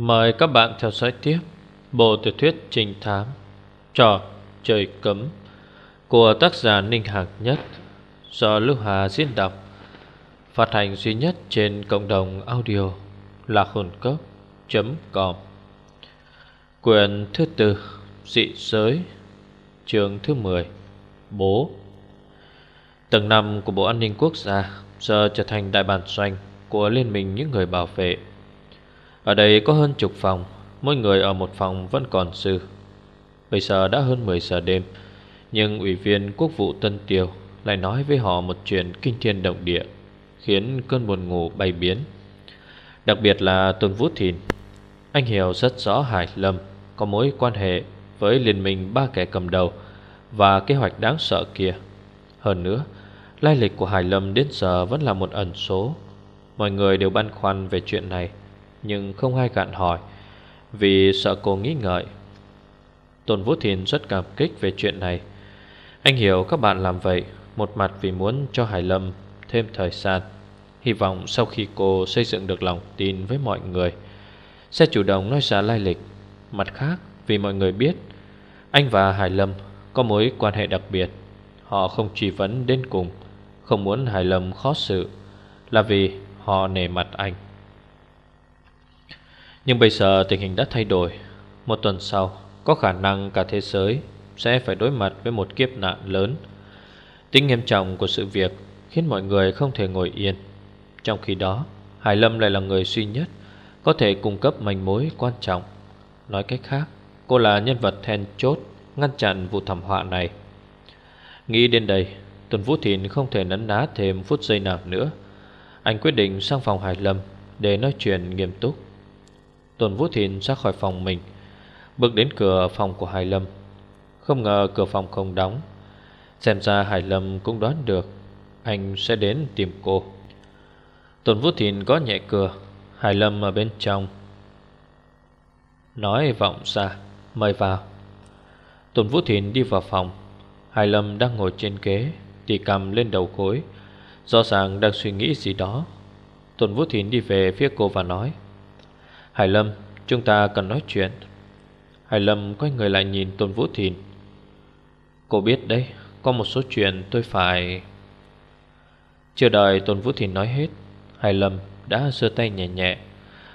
Mời các bạn theo dõi tiếp Bộ tiểu thuyết trình thám, Trò trời cấm Của tác giả Ninh Hạc Nhất Do Lưu Hà diễn đọc, Phát hành duy nhất trên cộng đồng audio Là hồn cốc.com Quyền thứ tư, Dị giới Trường thứ 10 Bố. Tầng 5 của Bộ An ninh Quốc gia Giờ trở thành đại bản doanh Của Liên minh những người bảo vệ ở đây có hơn chục phòng, Mỗi người ở một phòng vẫn còn dư Bây giờ đã hơn 10 giờ đêm, Nhưng ủy viên quốc vụ Tân Tiêu Lại nói với họ một chuyện kinh thiên động địa, Khiến cơn buồn ngủ bay biến. Đặc biệt là Tôn Vũ Thìn. Anh hiểu rất rõ Hải Lâm Có mối quan hệ với liên minh ba kẻ cầm đầu Và kế hoạch đáng sợ kia. Hơn nữa, Lai lịch của Hải Lâm đến giờ vẫn là một ẩn số. Mọi người đều băn khoăn về chuyện này nhưng không ai gạn hỏi, Vì sợ cô nghĩ ngợi. Tôn Vũ Thiền rất cảm kích về chuyện này. Anh hiểu các bạn làm vậy, Một mặt vì muốn cho Hải Lâm thêm thời gian. Hy vọng sau khi cô xây dựng được lòng tin với mọi người, Sẽ chủ động nói ra lai lịch. Mặt khác, vì mọi người biết, Anh và Hải Lâm có mối quan hệ đặc biệt. Họ không truy vấn đến cùng, Không muốn Hải Lâm khó xử, Là vì họ nề mặt anh nhưng bây giờ tình hình đã thay đổi. Một tuần sau, Có khả năng cả thế giới Sẽ phải đối mặt với một kiếp nạn lớn. Tính nghiêm trọng của sự việc Khiến mọi người không thể ngồi yên. Trong khi đó, Hải Lâm lại là người duy nhất Có thể cung cấp manh mối quan trọng. Nói cách khác, Cô là nhân vật then chốt Ngăn chặn vụ thảm họa này. Nghĩ đến đây, Tuần Vũ Thìn không thể nấn ná thêm phút giây nào nữa. Anh quyết định sang phòng Hải Lâm Để nói chuyện nghiêm túc. Tôn Vũ Thịnh ra khỏi phòng mình, Bước đến cửa phòng của Hải Lâm. Không ngờ cửa phòng không đóng. Xem ra Hải Lâm cũng đoán được Anh sẽ đến tìm cô. Tôn Vũ Thìn có nhẹ cửa, Hải Lâm ở bên trong. Nói vọng ra, Mời vào. Tôn Vũ Thìn đi vào phòng. Hải Lâm đang ngồi trên ghế, Thì cầm lên đầu gối, rõ ràng đang suy nghĩ gì đó. Tôn Vũ Thìn đi về phía cô và nói Hải Lâm, Chúng ta cần nói chuyện. Hải Lâm quay người lại nhìn Tôn Vũ Thìn. Cô biết đấy, Có một số chuyện tôi phải Chưa đợi Tôn Vũ Thìn nói hết, Hải Lâm đã sơ tay nhẹ nhẹ,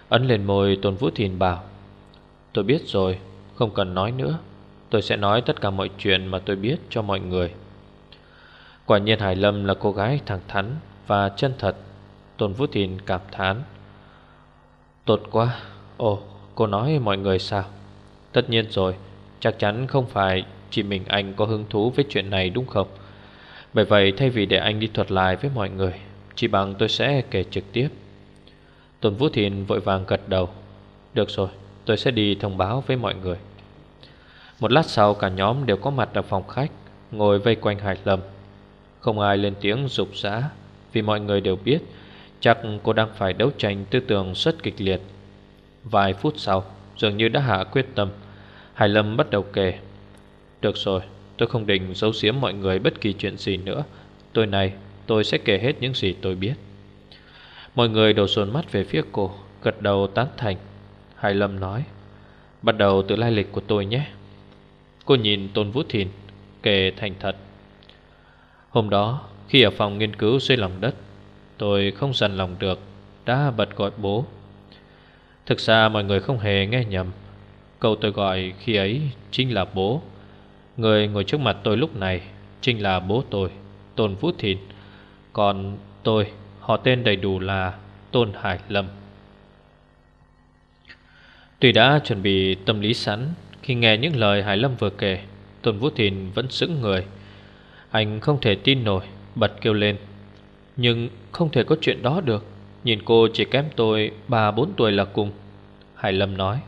Ấn lên môi Tôn Vũ Thìn bảo, Tôi biết rồi, Không cần nói nữa. Tôi sẽ nói tất cả mọi chuyện mà tôi biết cho mọi người. Quả nhiên Hải Lâm là cô gái thẳng thắn Và chân thật. Tôn Vũ Thìn cảm thán, Tốt quá Ồ, cô nói mọi người sao? Tất nhiên rồi, Chắc chắn không phải chỉ mình anh có hứng thú với chuyện này đúng không? Bởi vậy, thay vì để anh đi thuật lại với mọi người Chỉ bằng tôi sẽ kể trực tiếp. Tôn Vũ thìn vội vàng gật đầu. Được rồi, tôi sẽ đi thông báo với mọi người. Một lát sau, cả nhóm đều có mặt ở phòng khách, Ngồi vây quanh Hải Lâm. Không ai lên tiếng rục rã, Vì mọi người đều biết Chắc cô đang phải đấu tranh tư tưởng rất kịch liệt. Vài phút sau, Dường như đã hạ quyết tâm. Hải Lâm bắt đầu kể. Được rồi, tôi không định giấu giếm mọi người bất kỳ chuyện gì nữa. Tôi này, tôi sẽ kể hết những gì tôi biết. Mọi người đổ dồn mắt về phía cô, Gật đầu tán thành. Hải Lâm nói, Bắt đầu từ lai lịch của tôi nhé. Cô nhìn Tôn Vũ Thìn, Kể thành thật. Hôm đó, khi ở phòng nghiên cứu dưới lòng đất, Tôi không dằn lòng được, Đã bật gọi bố. Thực ra mọi người không hề nghe nhầm. Câu tôi gọi khi ấy chính là bố. Người ngồi trước mặt tôi lúc này Chính là bố tôi, Tôn Vũ Thìn. Còn tôi, Họ tên đầy đủ là Tôn Hải Lâm. Tuy đã chuẩn bị tâm lý sẵn, Khi nghe những lời Hải Lâm vừa kể, Tôn Vũ Thìn vẫn sững người. Anh không thể tin nổi, Bật kêu lên. Nhưng không thể có chuyện đó được. Nhìn cô chỉ kém tôi 3-4 tuổi là cùng. Hải Lâm nói,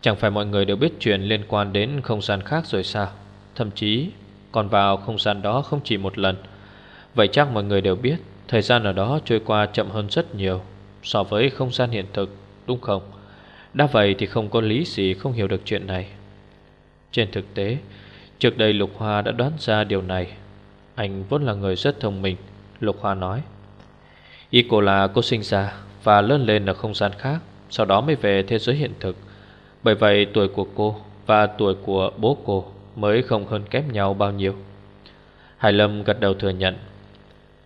Chẳng phải mọi người đều biết chuyện liên quan đến không gian khác rồi sao? Thậm chí, còn vào không gian đó không chỉ một lần. Vậy chắc mọi người đều biết, Thời gian ở đó trôi qua chậm hơn rất nhiều, So với không gian hiện thực, Đúng không? Đã vậy thì không có lý gì không hiểu được chuyện này. Trên thực tế, Trước đây Lục Hoa đã đoán ra điều này. Anh vốn là người rất thông minh, Lục Hoa nói Ý cô là cô sinh ra Và lớn lên ở không gian khác, Sau đó mới về thế giới hiện thực. Bởi vậy, tuổi của cô Và tuổi của bố cô Mới không hơn kém nhau bao nhiêu. Hải Lâm gật đầu thừa nhận.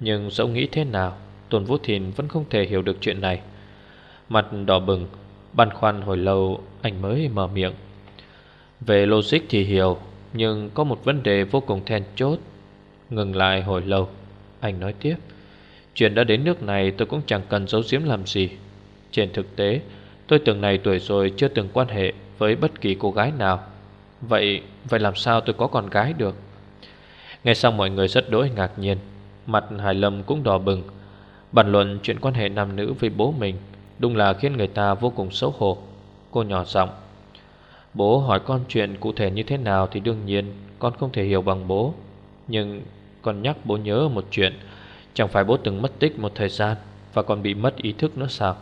Nhưng dẫu nghĩ thế nào, Tôn Vũ Thìn vẫn không thể hiểu được chuyện này. Mặt đỏ bừng, Băn khoăn hồi lâu, Anh mới mở miệng. Về logic thì hiểu, Nhưng có một vấn đề vô cùng then chốt. Ngừng lại hồi lâu, Anh nói tiếp. Chuyện đã đến nước này tôi cũng chẳng cần giấu giếm làm gì. Trên thực tế, Tôi từng này tuổi rồi chưa từng quan hệ Với bất kỳ cô gái nào. Vậy vậy làm sao tôi có con gái được? Nghe xong mọi người rất đỗi ngạc nhiên. Mặt Hải Lâm cũng đỏ bừng. Bàn luận chuyện quan hệ nam nữ với bố mình, Đúng là khiến người ta vô cùng xấu hổ. Cô nhỏ giọng, Bố hỏi con chuyện cụ thể như thế nào Thì đương nhiên con không thể hiểu bằng bố. Nhưng con nhắc bố nhớ một chuyện. Chẳng phải bố từng mất tích một thời gian Và còn bị mất ý thức nữa sao?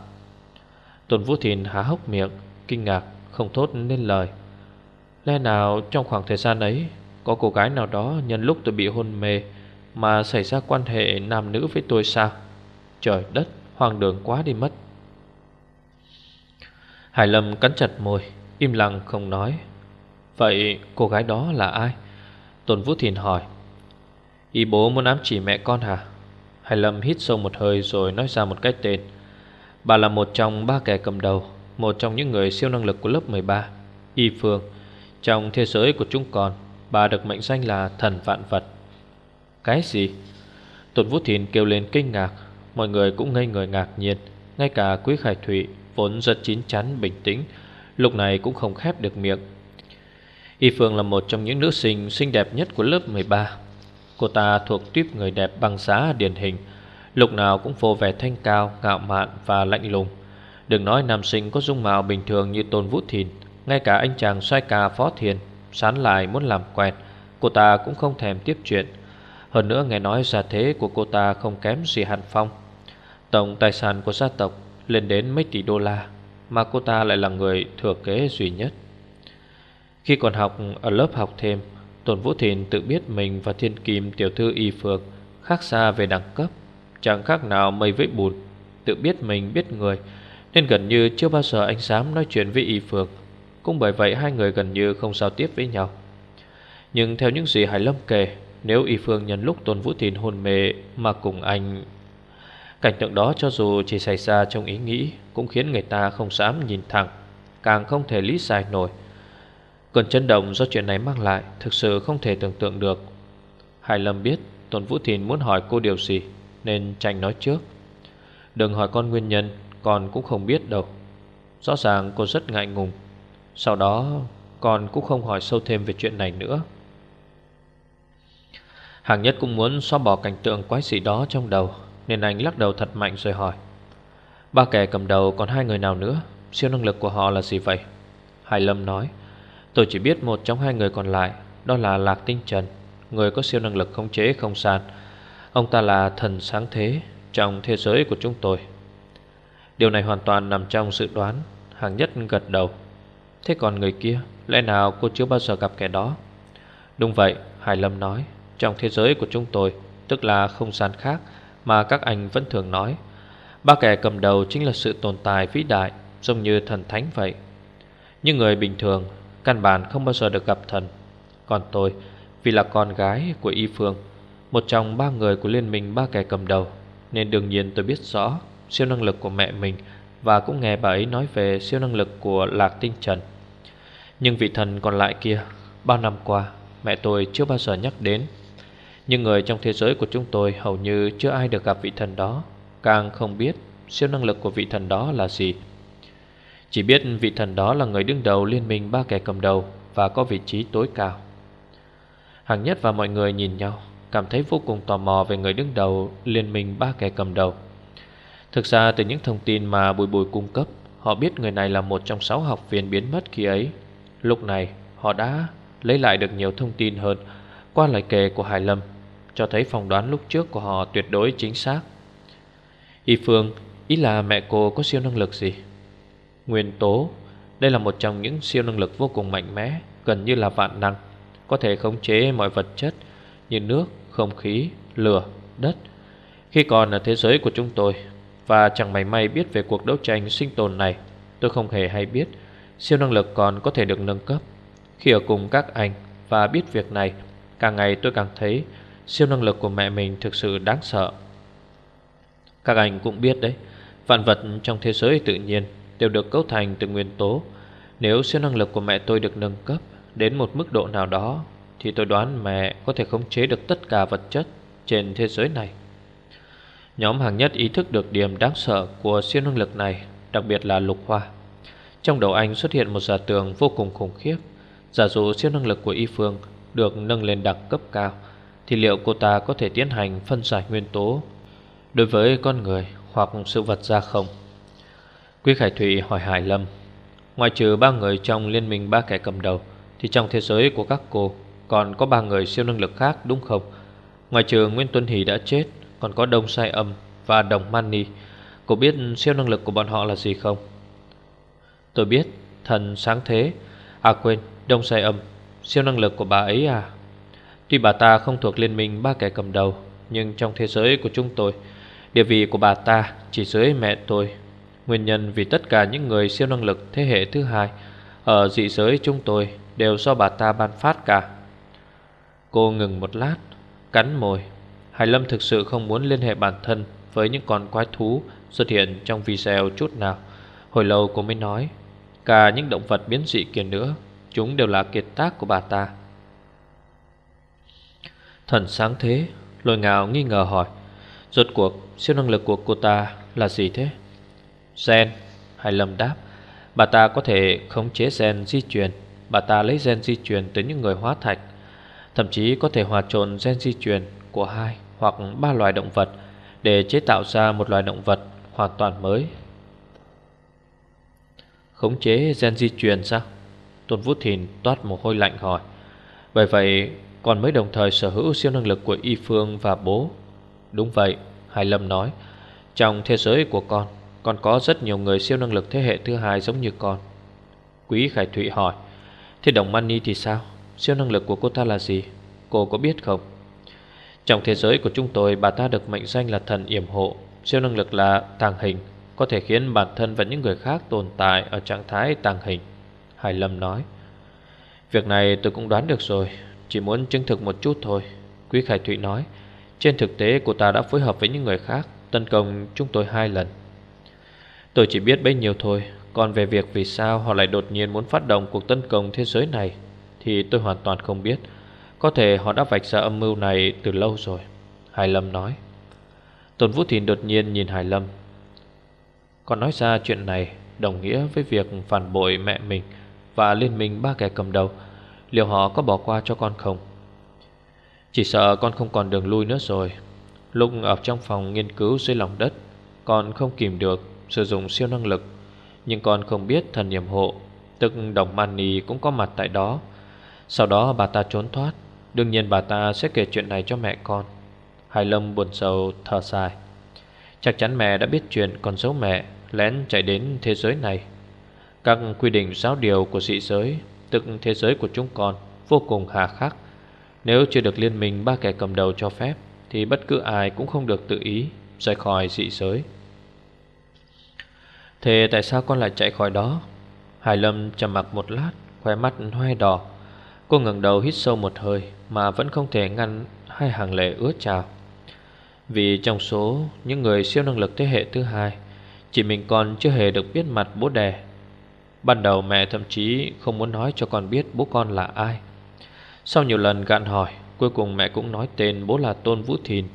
Tôn Vũ Thìn há hốc miệng, Kinh ngạc, không thốt nên lời. Lẽ nào trong khoảng thời gian ấy, Có cô gái nào đó nhân lúc tôi bị hôn mê Mà xảy ra quan hệ nam nữ với tôi sao? Trời đất, hoang đường quá đi mất. Hải Lâm cắn chặt môi, Im lặng không nói. Vậy cô gái đó là ai? Tôn Vũ Thìn hỏi. Ý bố muốn ám chỉ mẹ con hả? Hải Lâm hít sâu một hơi rồi nói ra một cái tên. Bà là một trong ba kẻ cầm đầu, Một trong những người siêu năng lực của lớp 13 Y Phương. Trong thế giới của chúng con, Bà được mệnh danh là thần vạn vật. Cái gì? Tôn Vũ Thìn kêu lên kinh ngạc, Mọi người cũng ngây người ngạc nhiên. Ngay cả Quý Khải Thụy Vốn rất chín chắn, bình tĩnh, Lúc này cũng không khép được miệng. Y Phương là một trong những nữ sinh xinh đẹp nhất của lớp 13 Cô ta thuộc tuyếp người đẹp băng giá điển hình. Lúc nào cũng vô vẻ thanh cao, ngạo mạn và lạnh lùng. Đừng nói nam sinh có dung mạo bình thường như Tôn Vũ Thìn Ngay cả anh chàng xoay ca Phó Thiền Sán lại muốn làm quen Cô ta cũng không thèm tiếp chuyện. Hơn nữa nghe nói gia thế của cô ta không kém gì Hàn Phong. Tổng tài sản của gia tộc lên đến mấy tỷ đô la Mà cô ta lại là người thừa kế duy nhất. Khi còn học ở lớp học thêm Tôn Vũ Thìn tự biết mình và Thiên Kim, tiểu thư Y phược khác xa về đẳng cấp, Chẳng khác nào mây với bùn Tự biết mình biết người, Nên gần như chưa bao giờ anh dám nói chuyện với Y phược. Cũng bởi vậy hai người gần như không giao tiếp với nhau Nhưng theo những gì Hải Lâm kể, Nếu Y Phương nhân lúc Tôn Vũ Thìn hôn mê Mà cùng anh, Cảnh tượng đó cho dù chỉ xảy ra trong ý nghĩ, Cũng khiến người ta không dám nhìn thẳng, Càng không thể lý giải nổi Cơn chấn động do chuyện này mang lại Thực sự không thể tưởng tượng được. Hải Lâm biết Tôn Vũ Thìn muốn hỏi cô điều gì, Nên tranh nói trước. Đừng hỏi con nguyên nhân, Con cũng không biết đâu. Rõ ràng cô rất ngại ngùng. Sau đó, con cũng không hỏi sâu thêm về chuyện này nữa. Hàng nhất cũng muốn xóa bỏ cảnh tượng quái dị đó trong đầu, Nên anh lắc đầu thật mạnh rồi hỏi. Ba kẻ cầm đầu còn hai người nào nữa? Siêu năng lực của họ là gì vậy? Hải Lâm nói. Tôi chỉ biết một trong hai người còn lại, Đó là Lạc Tinh Trần, Người có siêu năng lực khống chế không sàn. Ông ta là thần sáng thế Trong thế giới của chúng tôi. Điều này hoàn toàn nằm trong dự đoán, Hàng nhất gật đầu. Thế còn người kia, Lẽ nào cô chưa bao giờ gặp kẻ đó? Đúng vậy, Hải Lâm nói, Trong thế giới của chúng tôi, Tức là không gian khác Mà các anh vẫn thường nói, Ba kẻ cầm đầu chính là sự tồn tại vĩ đại, Giống như thần thánh vậy. Những người bình thường Căn bản không bao giờ được gặp thần. Còn tôi, vì là con gái của Y Phương, Một trong ba người của liên minh ba kẻ cầm đầu, Nên đương nhiên tôi biết rõ Siêu năng lực của mẹ mình Và cũng nghe bà ấy nói về siêu năng lực của Lạc Tinh Trần. Nhưng vị thần còn lại kia, Bao năm qua, Mẹ tôi chưa bao giờ nhắc đến. Nhưng người trong thế giới của chúng tôi Hầu như chưa ai được gặp vị thần đó, Càng không biết siêu năng lực của vị thần đó là gì chỉ biết vị thần đó là người đứng đầu liên minh ba kẻ cầm đầu Và có vị trí tối cao. Hàng nhất và mọi người nhìn nhau, Cảm thấy vô cùng tò mò về người đứng đầu liên minh ba kẻ cầm đầu. Thực ra từ những thông tin mà Bùi Bùi cung cấp, Họ biết người này là một trong sáu học viên biến mất khi ấy. Lúc này, họ đã lấy lại được nhiều thông tin hơn Qua lời kể của Hải Lâm, Cho thấy phỏng đoán lúc trước của họ tuyệt đối chính xác. Y Phương, Ý là mẹ cô có siêu năng lực gì? Nguyên tố. Đây là một trong những siêu năng lực vô cùng mạnh mẽ Gần như là vạn năng Có thể khống chế mọi vật chất Như nước, không khí, lửa, đất. Khi còn ở thế giới của chúng tôi Và chẳng mày may biết về cuộc đấu tranh sinh tồn này Tôi không hề hay biết Siêu năng lực còn có thể được nâng cấp. Khi ở cùng các anh và biết việc này Càng ngày tôi càng thấy Siêu năng lực của mẹ mình thực sự đáng sợ. Các anh cũng biết đấy Vạn vật trong thế giới tự nhiên Đều được cấu thành từ nguyên tố. Nếu siêu năng lực của mẹ tôi được nâng cấp Đến một mức độ nào đó, Thì tôi đoán mẹ có thể khống chế được tất cả vật chất Trên thế giới này. Nhóm hàng nhất ý thức được điểm đáng sợ của siêu năng lực này, Đặc biệt là lục hoa. Trong đầu anh xuất hiện một giả tường vô cùng khủng khiếp. Giả dụ siêu năng lực của y phương Được nâng lên đẳng cấp cao, Thì liệu cô ta có thể tiến hành phân giải nguyên tố Đối với con người hoặc sự vật ra không? Quý Khải Thụy hỏi Hải Lâm Ngoài trừ ba người trong liên minh ba kẻ cầm đầu, Thì trong thế giới của các cô Còn có ba người siêu năng lực khác, đúng không? Ngoài trừ Nguyên Tuân Hỷ đã chết, Còn có Đông Sai Âm và Đồng Mani Cô biết siêu năng lực của bọn họ là gì không? Tôi biết, Thần sáng thế. À quên, Đông Sai Âm, Siêu năng lực của bà ấy à? Tuy bà ta không thuộc liên minh ba kẻ cầm đầu, Nhưng trong thế giới của chúng tôi, Địa vị của bà ta chỉ dưới mẹ tôi. Nguyên nhân vì tất cả những người siêu năng lực thế hệ thứ hai Ở dị giới chúng tôi đều do bà ta ban phát cả. Cô ngừng một lát, Cắn môi. Hải Lâm thực sự không muốn liên hệ bản thân Với những con quái thú xuất hiện trong video chút nào. Hồi lâu cô mới nói, Cả những động vật biến dị kia nữa, Chúng đều là kiệt tác của bà ta. Thần sáng thế, Lôi ngào nghi ngờ hỏi, Rốt cuộc siêu năng lực của cô ta là gì thế? Gen Hải Lâm đáp Bà ta có thể khống chế gen di truyền. Bà ta lấy gen di truyền từ những người hóa thạch Thậm chí có thể hòa trộn gen di truyền của hai hoặc ba loài động vật Để chế tạo ra một loài động vật hoàn toàn mới. Khống chế gen di truyền sao? Tôn Vũ Thìn toát mồ hôi lạnh hỏi. Bởi vậy còn mới đồng thời sở hữu siêu năng lực của Y Phương và bố. Đúng vậy, Hải Lâm nói Trong thế giới của con còn có rất nhiều người siêu năng lực thế hệ thứ hai giống như con. Quý Khải Thụy hỏi, Thế đồng Mani thì sao? Siêu năng lực của cô ta là gì? Cô có biết không? Trong thế giới của chúng tôi, Bà ta được mệnh danh là thần yểm hộ. Siêu năng lực là tàng hình, Có thể khiến bản thân và những người khác tồn tại Ở trạng thái tàng hình, Hải Lâm nói. Việc này tôi cũng đoán được rồi, Chỉ muốn chứng thực một chút thôi, Quý Khải Thụy nói. Trên thực tế, cô ta đã phối hợp với những người khác, Tấn công chúng tôi hai lần. Tôi chỉ biết bấy nhiêu thôi. Còn về việc vì sao họ lại đột nhiên muốn phát động cuộc tấn công thế giới này, Thì tôi hoàn toàn không biết. Có thể họ đã vạch ra âm mưu này từ lâu rồi. Hải Lâm nói. Tôn Vũ Thìn đột nhiên nhìn Hải Lâm. Còn nói ra chuyện này Đồng nghĩa với việc phản bội mẹ mình Và liên minh ba kẻ cầm đầu. Liệu họ có bỏ qua cho con không? Chỉ sợ con không còn đường lui nữa rồi. Lúc ở trong phòng nghiên cứu dưới lòng đất, Con không kìm được sử dụng siêu năng lực. Nhưng con không biết thần niệm hộ, Tức đồng Mani cũng có mặt tại đó. Sau đó bà ta trốn thoát. Đương nhiên bà ta sẽ kể chuyện này cho mẹ con. Hải Lâm buồn sầu, thở dài. Chắc chắn mẹ đã biết chuyện con giấu mẹ Lén chạy đến thế giới này. Các quy định giáo điều của dị giới, Tức thế giới của chúng con, Vô cùng hà khắc. Nếu chưa được liên minh ba kẻ cầm đầu cho phép, Thì bất cứ ai cũng không được tự ý Rời khỏi dị giới. Thế tại sao con lại chạy khỏi đó? Hải Lâm trầm mặc một lát, Khoe mắt hoe đỏ. Cô ngẩng đầu hít sâu một hơi Mà vẫn không thể ngăn hai hàng lệ ướt trào. Vì trong số những người siêu năng lực thế hệ thứ hai Chỉ mình con chưa hề được biết mặt bố đẻ. Ban đầu mẹ thậm chí không muốn nói cho con biết bố con là ai. Sau nhiều lần gạn hỏi, Cuối cùng mẹ cũng nói tên bố là Tôn Vũ Thìn,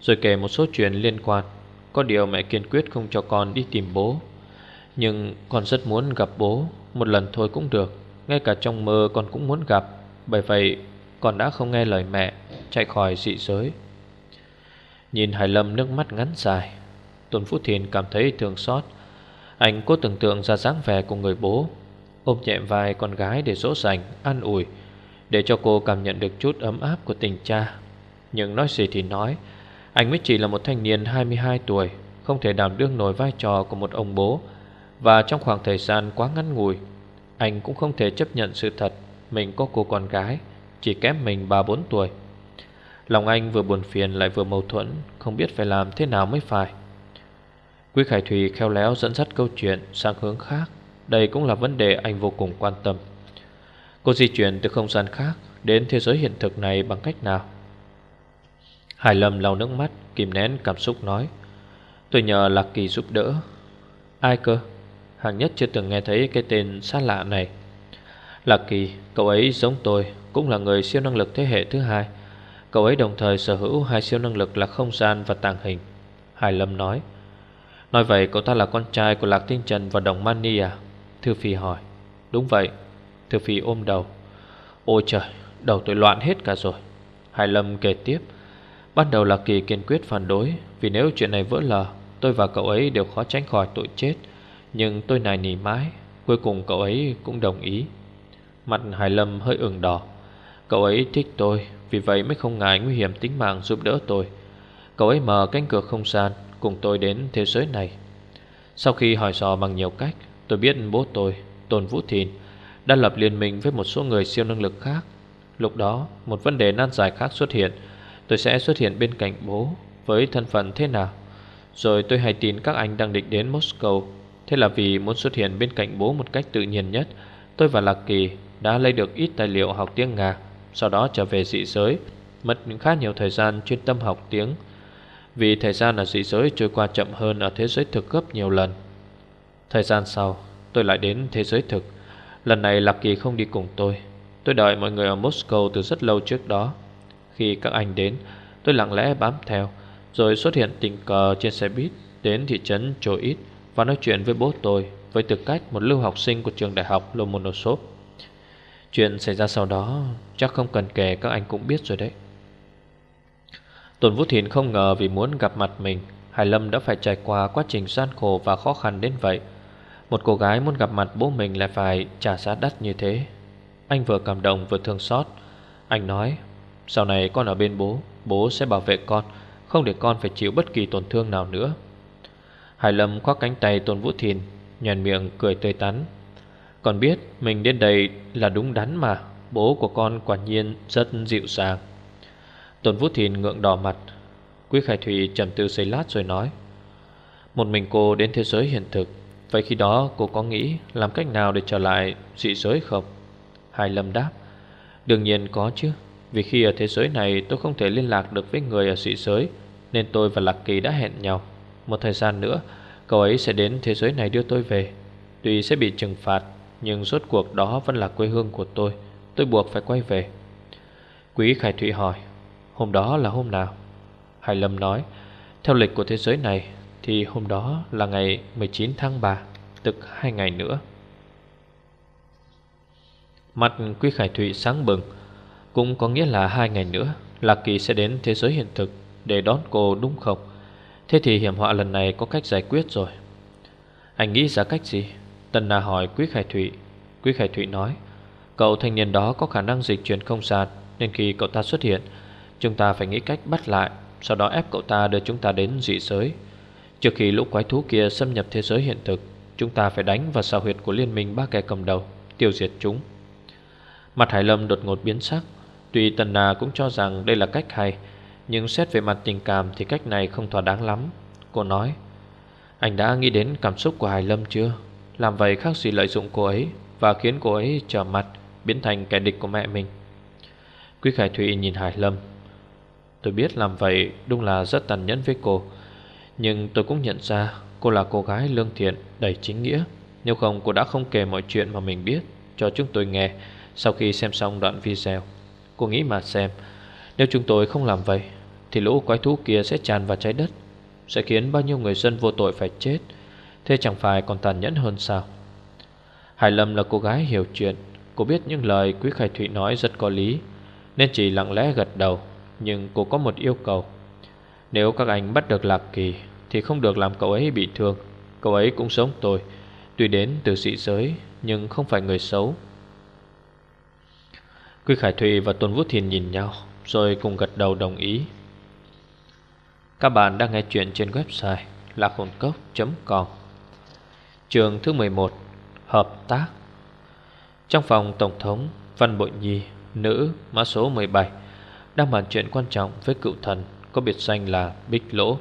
Rồi kể một số chuyện liên quan. Có điều mẹ kiên quyết không cho con đi tìm bố. Nhưng con rất muốn gặp bố. Một lần thôi cũng được. Ngay cả trong mơ con cũng muốn gặp. Bởi vậy, con đã không nghe lời mẹ, Chạy khỏi dị giới. Nhìn Hải Lâm nước mắt ngắn dài, Tôn Phú Thiền cảm thấy thương xót. Anh cố tưởng tượng ra dáng vẻ của người bố, Ôm nhẹ vai con gái để dỗ dành, An ủi, Để cho cô cảm nhận được chút ấm áp của tình cha. Nhưng nói gì thì nói, Anh mới chỉ là một thanh niên 22 tuổi, Không thể đảm đương nổi vai trò của một ông bố. Và trong khoảng thời gian quá ngắn ngủi, Anh cũng không thể chấp nhận sự thật Mình có cô con gái, Chỉ kém mình 3-4 tuổi. Lòng anh vừa buồn phiền lại vừa mâu thuẫn, Không biết phải làm thế nào mới phải. Quý Khải thủy khéo léo dẫn dắt câu chuyện sang hướng khác. Đây cũng là vấn đề anh vô cùng quan tâm. Cô di chuyển từ không gian khác Đến thế giới hiện thực này bằng cách nào? Hải Lâm lau nước mắt, Kìm nén cảm xúc nói, Tôi nhờ Lạc Kỳ giúp đỡ. Ai cơ? Hàng nhất chưa từng nghe thấy cái tên xa lạ này. Lạc Kỳ, Cậu ấy giống tôi, Cũng là người siêu năng lực thế hệ thứ hai. Cậu ấy đồng thời sở hữu hai siêu năng lực là không gian và tàng hình. Hải Lâm nói Nói vậy cậu ta là con trai của Lạc Tinh Trần và Đồng Mani à Thư Phi hỏi, Đúng vậy. Thư Phi ôm đầu, Ôi trời, Đầu tôi loạn hết cả rồi. Hải Lâm kể tiếp, Ban đầu Lạc Kỳ kiên quyết phản đối, Vì nếu chuyện này vỡ lờ Tôi và cậu ấy đều khó tránh khỏi tội chết. Nhưng tôi nài nỉ mãi Cuối cùng cậu ấy cũng đồng ý. Mặt Hải Lâm hơi ửng đỏ. Cậu ấy thích tôi Vì vậy mới không ngại nguy hiểm tính mạng giúp đỡ tôi. Cậu ấy mở cánh cửa không gian Cùng tôi đến thế giới này. Sau khi hỏi dò bằng nhiều cách Tôi biết bố tôi, Tôn Vũ Thìn Đã lập liên minh với một số người siêu năng lực khác. Lúc đó một vấn đề nan giải khác xuất hiện. Tôi sẽ xuất hiện bên cạnh bố Với thân phận thế nào? Rồi tôi hay tin các anh đang định đến Moscow. Thế là vì muốn xuất hiện bên cạnh bố một cách tự nhiên nhất, Tôi và Lạc Kỳ đã lấy được ít tài liệu học tiếng Nga, Sau đó trở về dị giới, Mất khá nhiều thời gian chuyên tâm học tiếng. Vì thời gian ở dị giới trôi qua chậm hơn ở thế giới thực gấp nhiều lần. Thời gian sau, tôi lại đến thế giới thực. Lần này Lạc Kỳ không đi cùng tôi. Tôi đợi mọi người ở Moscow từ rất lâu trước đó. Khi các anh đến, Tôi lặng lẽ bám theo, Rồi xuất hiện tình cờ trên xe buýt Đến thị trấn Troit và nói chuyện với bố tôi Với tư cách một lưu học sinh của trường đại học Lomonosov. Chuyện xảy ra sau đó, Chắc không cần kể, các anh cũng biết rồi đấy. Tuần Vũ Thìn không ngờ vì muốn gặp mặt mình, Hải Lâm đã phải trải qua quá trình gian khổ và khó khăn đến vậy. Một cô gái muốn gặp mặt bố mình lại phải trả giá đắt như thế. Anh vừa cảm động vừa thương xót. Anh nói, Sau này con ở bên bố Bố sẽ bảo vệ con, Không để con phải chịu bất kỳ tổn thương nào nữa. Hải Lâm khoác cánh tay Tôn Vũ Thìn Nhàn miệng cười tươi tắn. Còn biết mình đến đây là đúng đắn mà, Bố của con quả nhiên rất dịu dàng. Tôn Vũ Thìn ngượng đỏ mặt. Quý Khải Thủy trầm tư xây lát rồi nói, Một mình cô đến thế giới hiện thực, Vậy khi đó cô có nghĩ Làm cách nào để trở lại dị giới không? Hải Lâm đáp, Đương nhiên có chứ, Vì khi ở thế giới này tôi không thể liên lạc được với người ở dị giới, Nên tôi và Lạc Kỳ đã hẹn nhau. Một thời gian nữa, Cậu ấy sẽ đến thế giới này đưa tôi về. Tuy sẽ bị trừng phạt, Nhưng rốt cuộc đó vẫn là quê hương của tôi. Tôi buộc phải quay về. Quý Khải Thụy hỏi, Hôm đó là hôm nào? Hải Lâm nói, Theo lịch của thế giới này, Thì hôm đó là ngày 19 tháng 3 Tức hai ngày nữa. Mặt Quý Khải Thụy sáng bừng, Cũng có nghĩa là hai ngày nữa Lạc Kỳ sẽ đến thế giới hiện thực Để đón cô đúng không? Thế thì hiểm họa lần này có cách giải quyết rồi. Anh nghĩ ra cách gì? Tần Na hỏi Quý Khải Thụy. Quý Khải Thụy nói, Cậu thanh niên đó có khả năng dịch chuyển không gian, Nên khi cậu ta xuất hiện, Chúng ta phải nghĩ cách bắt lại, Sau đó ép cậu ta đưa chúng ta đến dị giới. Trước khi lũ quái thú kia xâm nhập thế giới hiện thực, Chúng ta phải đánh vào sao huyệt của liên minh ba kẻ cầm đầu, Tiêu diệt chúng. Mặt Hải Lâm đột ngột biến sắc. Tuy Tần Na cũng cho rằng đây là cách hay nhưng xét về mặt tình cảm Thì cách này không thỏa đáng lắm. Cô nói, Anh đã nghĩ đến cảm xúc của Hải Lâm chưa? Làm vậy khác gì lợi dụng cô ấy Và khiến cô ấy trở mặt, Biến thành kẻ địch của mẹ mình. Quý Khải Thụy nhìn Hải Lâm. Tôi biết làm vậy đúng là rất tàn nhẫn với cô, Nhưng tôi cũng nhận ra Cô là cô gái lương thiện, đầy chính nghĩa. Nếu không, cô đã không kể mọi chuyện mà mình biết Cho chúng tôi nghe Sau khi xem xong đoạn video. Cô nghĩ mà xem nếu chúng tôi không làm vậy, Thì lũ quái thú kia sẽ tràn vào trái đất, Sẽ khiến bao nhiêu người dân vô tội phải chết. Thế chẳng phải còn tàn nhẫn hơn sao? Hải Lâm là cô gái hiểu chuyện, Cô biết những lời Quý Khải Thụy nói rất có lý, Nên chỉ lặng lẽ gật đầu, nhưng cô có một yêu cầu. Nếu các anh bắt được Lạc Kỳ, Thì không được làm cậu ấy bị thương. Cậu ấy cũng sống tôi, Tuy đến từ dị giới, Nhưng không phải người xấu. Quy Khải Thụy và Tôn Vũ Thiền nhìn nhau. Rồi cùng gật đầu đồng ý. Các bạn đang nghe chuyện trên website lạc hồn cốc.com Trường thứ 11 Hợp tác. Trong phòng Tổng thống Văn Bội Nhi, Nữ, mã số 17 đang bàn chuyện quan trọng với cựu thần, có biệt danh là Bích Lỗ.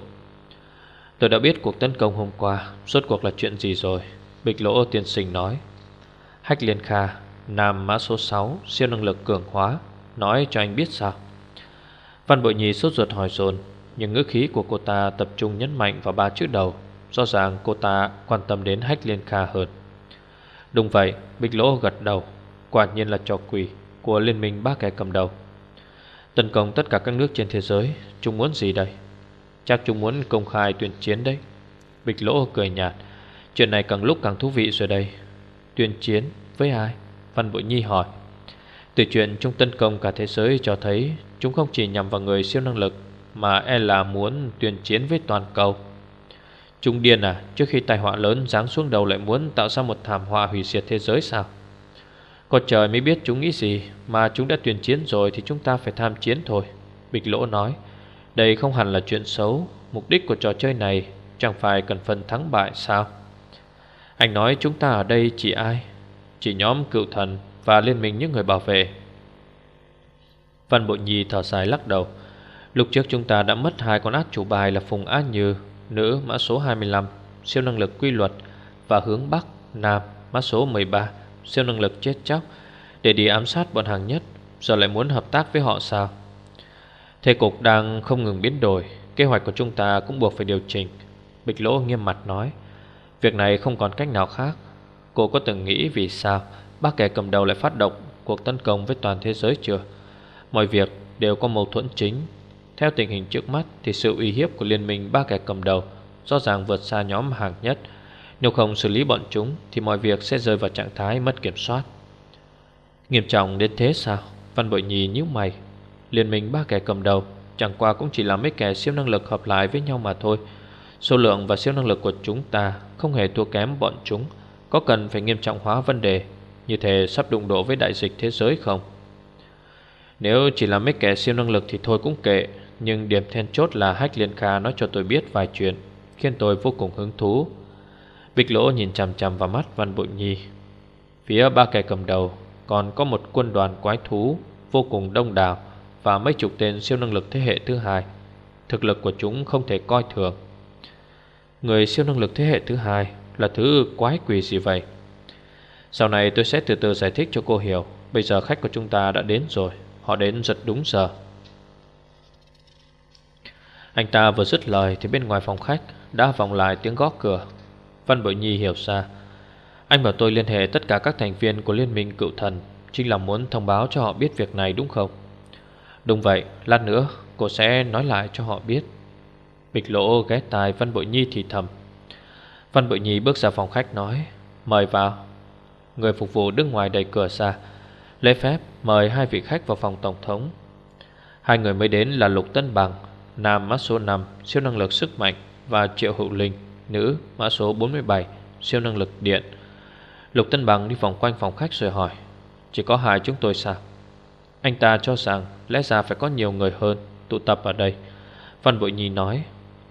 Tôi đã biết cuộc tấn công hôm qua Suốt cuộc là chuyện gì rồi? Bịch lỗ tiên sinh nói. Hách Liên Kha, Nam mã số 6 Siêu năng lực cường hóa, Nói cho anh biết sao? Văn Bội Nhi sốt ruột hỏi dồn, Nhưng ngữ khí của cô ta tập trung nhấn mạnh vào ba chữ đầu Do ràng cô ta quan tâm đến Hách Liên Kha hơn. Đúng vậy, Bích lỗ gật đầu, Quả nhiên là trò quỷ Của liên minh ba kẻ cầm đầu. Tấn công tất cả các nước trên thế giới, Chúng muốn gì đây? Chắc chúng muốn công khai tuyên chiến đấy. Bịch lỗ cười nhạt, Chuyện này càng lúc càng thú vị rồi đây. Tuyên chiến với ai? Văn Bội Nhi hỏi. Từ chuyện chúng tấn công cả thế giới cho thấy Chúng không chỉ nhằm vào người siêu năng lực Mà e là muốn tuyên chiến với toàn cầu. Chúng điên à Trước khi tai họa lớn giáng xuống đầu lại muốn tạo ra một thảm họa hủy diệt thế giới sao? Có trời mới biết chúng nghĩ gì, Mà chúng đã tuyên chiến rồi thì chúng ta phải tham chiến thôi Bịch lỗ nói. Đây không hẳn là chuyện xấu, Mục đích của trò chơi này Chẳng phải cần phân thắng bại sao? Anh nói chúng ta ở đây chỉ ai? Chỉ nhóm cựu thần và liên minh những người bảo vệ. Văn Bộ Nhi thở dài lắc đầu. Lúc trước chúng ta đã mất hai con át chủ bài là Phùng Á Như, Nữ mã số 25 Siêu năng lực quy luật, Và hướng Bắc, Nam mã số 13 Siêu năng lực chết chóc. Để đi ám sát bọn hàng nhất, Giờ lại muốn hợp tác với họ sao? Thế cục đang không ngừng biến đổi, Kế hoạch của chúng ta cũng buộc phải điều chỉnh Bịch lỗ nghiêm mặt nói. Việc này không còn cách nào khác, Cô có từng nghĩ vì sao Ba kẻ cầm đầu lại phát động Cuộc tấn công với toàn thế giới chưa? Mọi việc đều có mâu thuẫn chính. Theo tình hình trước mắt Thì sự uy hiếp của liên minh ba kẻ cầm đầu Rõ ràng vượt xa nhóm hàng nhất. Nếu không xử lý bọn chúng Thì mọi việc sẽ rơi vào trạng thái mất kiểm soát. Nghiêm trọng đến thế sao? Văn Bội Nhi nhíu mày. Liên minh ba kẻ cầm đầu Chẳng qua cũng chỉ là mấy kẻ siêu năng lực hợp lại với nhau mà thôi. Số lượng và siêu năng lực của chúng ta Không hề thua kém bọn chúng. Có cần phải nghiêm trọng hóa vấn đề như thế sắp đụng độ với đại dịch thế giới không? Nếu chỉ là mấy kẻ siêu năng lực thì thôi cũng kệ, Nhưng điểm then chốt là Hách Liên Kha nói cho tôi biết vài chuyện, Khiến tôi vô cùng hứng thú. Bích lỗ nhìn chằm chằm vào mắt Văn Bội Nhi. Phía ba kẻ cầm đầu, Còn có một quân đoàn quái thú Vô cùng đông đảo Và mấy chục tên siêu năng lực thế hệ thứ hai. Thực lực của chúng không thể coi thường. Người siêu năng lực thế hệ thứ hai Là thứ quái quỷ gì vậy? Sau này tôi sẽ từ từ giải thích cho cô hiểu. Bây giờ khách của chúng ta đã đến rồi. Họ đến rất đúng giờ. Anh ta vừa dứt lời Thì bên ngoài phòng khách Đã vọng lại tiếng gõ cửa. Văn Bội Nhi hiểu ra. Anh bảo tôi liên hệ tất cả các thành viên của Liên minh Cựu Thần. Chính là muốn thông báo cho họ biết việc này đúng không? Đúng vậy. Lát nữa cô sẽ nói lại cho họ biết. Bịch lỗ ghé tai Văn Bội Nhi thì thầm. Văn Bội Nhi bước ra phòng khách nói, Mời vào. Người phục vụ đứng ngoài đẩy cửa ra. Lấy phép mời hai vị khách vào phòng tổng thống. Hai người mới đến là Lục Tân Bằng, Nam mã số 5 Siêu năng lực sức mạnh, Và Triệu Hữu Linh, Nữ mã số 47 Siêu năng lực điện. Lục Tân Bằng đi vòng quanh phòng khách rồi hỏi, Chỉ có hai chúng tôi sao? Anh ta cho rằng lẽ ra phải có nhiều người hơn Tụ tập ở đây. Văn Bội Nhi nói,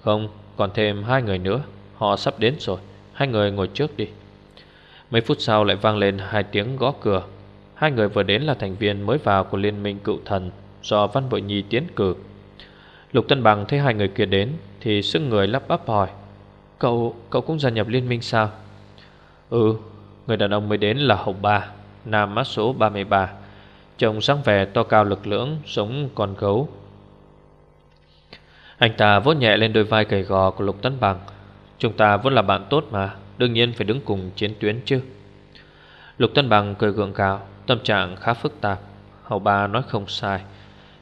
không, còn thêm hai người nữa, Họ sắp đến rồi, Hai người ngồi trước đi. Mấy phút sau lại vang lên hai tiếng gõ cửa. Hai người vừa đến là thành viên mới vào của Liên minh cựu thần Do Văn Bội Nhi tiến cử. Lục Tân Bằng thấy hai người kia đến Thì sức người lắp bắp hỏi Cậu, cậu cũng gia nhập liên minh sao? Ừ, người đàn ông mới đến là Hồng Ba Nam mắt số 33 Trông sáng vẻ to cao lực lưỡng Giống con gấu. Anh ta vốt nhẹ lên đôi vai gầy gò của Lục tân Bằng. Chúng ta vẫn là bạn tốt mà. Đương nhiên phải đứng cùng chiến tuyến chứ. Lục Tân Bằng cười gượng gạo, Tâm trạng khá phức tạp. Hậu ba nói không sai.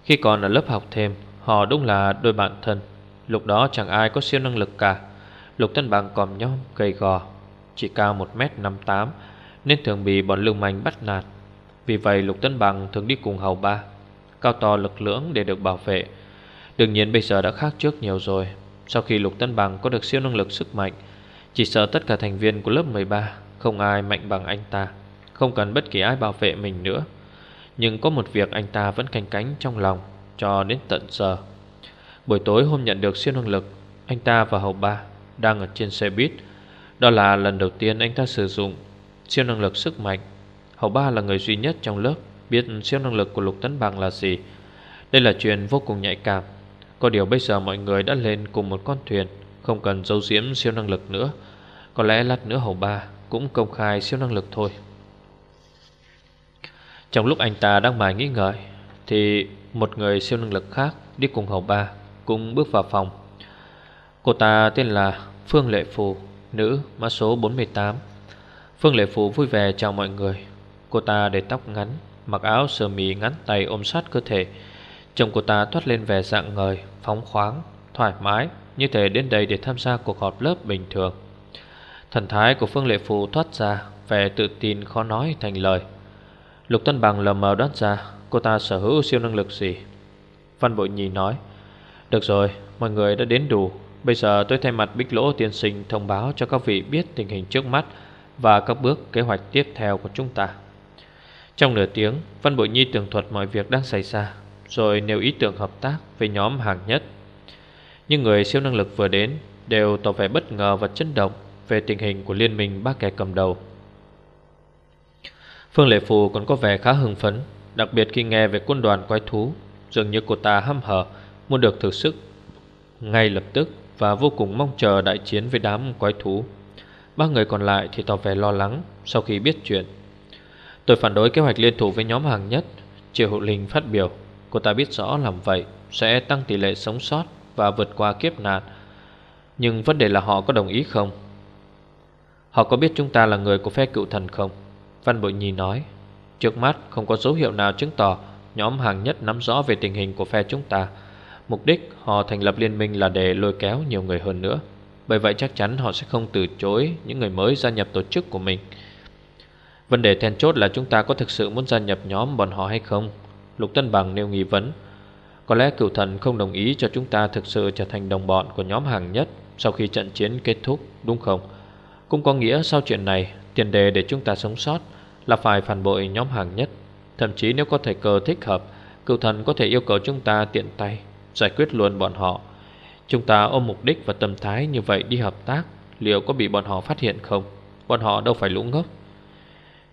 Khi còn ở lớp học thêm, Họ đúng là đôi bạn thân. Lúc đó chẳng ai có siêu năng lực cả. Lục Tân Bằng còm nhom, gầy gò, Chỉ cao 1m58 Nên thường bị bọn lưu manh bắt nạt. Vì vậy Lục Tân Bằng thường đi cùng hầu ba, Cao to lực lưỡng để được bảo vệ. Đương nhiên bây giờ đã khác trước nhiều rồi. Sau khi Lục Tân Bằng có được siêu năng lực sức mạnh chỉ sợ tất cả thành viên của lớp 13 Không ai mạnh bằng anh ta, Không cần bất kỳ ai bảo vệ mình nữa. Nhưng có một việc anh ta vẫn canh cánh trong lòng Cho đến tận giờ. Buổi tối hôm nhận được siêu năng lực, Anh ta và Hậu Ba Đang ở trên xe buýt. Đó là lần đầu tiên anh ta sử dụng Siêu năng lực sức mạnh. Hậu Ba là người duy nhất trong lớp Biết siêu năng lực của Lục Tấn Bằng là gì. Đây là chuyện vô cùng nhạy cảm. Có điều bây giờ mọi người đã lên cùng một con thuyền, Không cần giấu diễm siêu năng lực nữa. Có lẽ lát nữa hầu ba cũng công khai siêu năng lực thôi. Trong lúc anh ta đang mải nghĩ ngợi Thì một người siêu năng lực khác đi cùng hầu ba Cũng bước vào phòng. Cô ta tên là Phương Lệ Phù Nữ mã số 48 Phương Lệ Phù vui vẻ chào mọi người. Cô ta để tóc ngắn Mặc áo sơ mi ngắn tay ôm sát cơ thể. Chồng cô ta thoát lên vẻ dạng ngời Phóng khoáng, thoải mái Như thể đến đây để tham gia cuộc họp lớp bình thường. Thần thái của Phương Lệ Phù thoát ra Vẻ tự tin khó nói thành lời. Lục Tân Bằng lờ mờ đoán ra Cô ta sở hữu siêu năng lực gì? Văn Bội Nhi nói Được rồi, mọi người đã đến đủ. Bây giờ tôi thay mặt Bích Lỗ Tiên Sinh Thông báo cho các vị biết tình hình trước mắt Và các bước kế hoạch tiếp theo của chúng ta. Trong nửa tiếng Văn Bội Nhi tường thuật mọi việc đang xảy ra Rồi nêu ý tưởng hợp tác với nhóm hàng nhất. Những người siêu năng lực vừa đến Đều tỏ vẻ bất ngờ và chấn động. Về tình hình của liên minh ba kẻ cầm đầu Phương Lệ Phù còn có vẻ khá hưng phấn Đặc biệt khi nghe về quân đoàn quái thú Dường như cô ta hăm hở Muốn được thử sức Ngay lập tức và vô cùng mong chờ đại chiến với đám quái thú. Ba người còn lại thì tỏ vẻ lo lắng sau khi biết chuyện. Tôi phản đối kế hoạch liên thủ với nhóm hàng nhất. Triệu Hữu Linh phát biểu, cô ta biết rõ làm vậy sẽ tăng tỷ lệ sống sót và vượt qua kiếp nạn. Nhưng vấn đề là họ có đồng ý không? Họ có biết chúng ta là người của phe cựu thần không? Văn Bội Nhi nói, Trước mắt không có dấu hiệu nào chứng tỏ Nhóm hàng nhất nắm rõ về tình hình của phe chúng ta. Mục đích họ thành lập liên minh là để lôi kéo nhiều người hơn nữa. Bởi vậy chắc chắn họ sẽ không từ chối những người mới gia nhập tổ chức của mình. Vấn đề then chốt là chúng ta có thực sự muốn gia nhập nhóm bọn họ hay không? Lục Tân Bằng nêu nghi vấn, Có lẽ cựu thần không đồng ý cho chúng ta thực sự trở thành đồng bọn của nhóm hàng nhất Sau khi trận chiến kết thúc, đúng không? Cũng có nghĩa sau chuyện này, Tiền đề để chúng ta sống sót là phải phản bội nhóm hàng nhất. Thậm chí nếu có thể cơ thích hợp, Cựu thần có thể yêu cầu chúng ta tiện tay Giải quyết luôn bọn họ. Chúng ta ôm mục đích và tâm thái như vậy đi hợp tác, Liệu có bị bọn họ phát hiện không? Bọn họ đâu phải lũ ngốc.